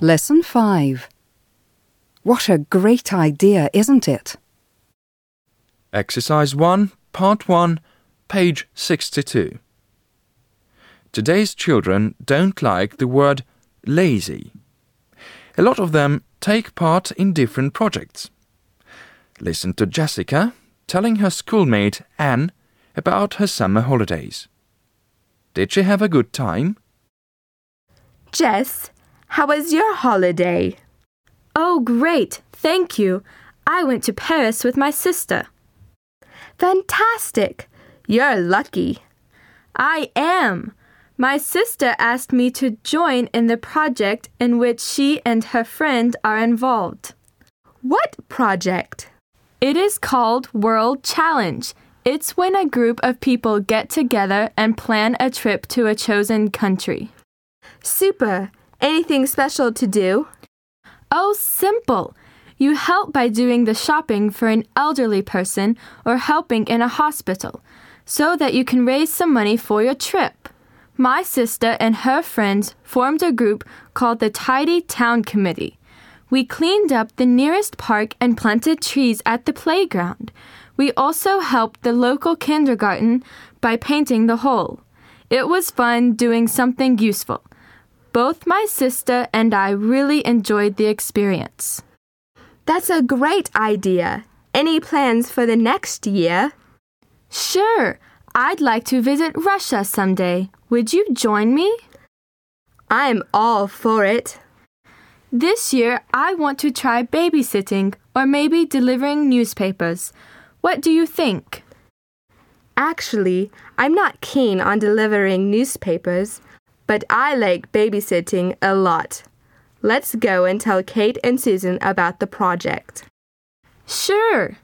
Lesson 5. What a great idea, isn't it? Exercise 1, Part 1, page 62. Today's children don't like the word lazy. A lot of them take part in different projects. Listen to Jessica telling her schoolmate Anne about her summer holidays. Did she have a good time? Jess, how was your holiday? Oh, great. Thank you. I went to Paris with my sister. Fantastic! You're lucky. I am. My sister asked me to join in the project in which she and her friend are involved. What project? It is called World Challenge. It's when a group of people get together and plan a trip to a chosen country. Super. Anything special to do? Oh, simple. You help by doing the shopping for an elderly person or helping in a hospital so that you can raise some money for your trip. My sister and her friends formed a group called the Tidy Town Committee. We cleaned up the nearest park and planted trees at the playground. We also helped the local kindergarten by painting the hole. It was fun doing something useful. Both my sister and I really enjoyed the experience. That's a great idea. Any plans for the next year? Sure. I'd like to visit Russia someday. Would you join me? I'm all for it. This year, I want to try babysitting or maybe delivering newspapers. What do you think? Actually, I'm not keen on delivering newspapers, but I like babysitting a lot. Let's go and tell Kate and Susan about the project. Sure.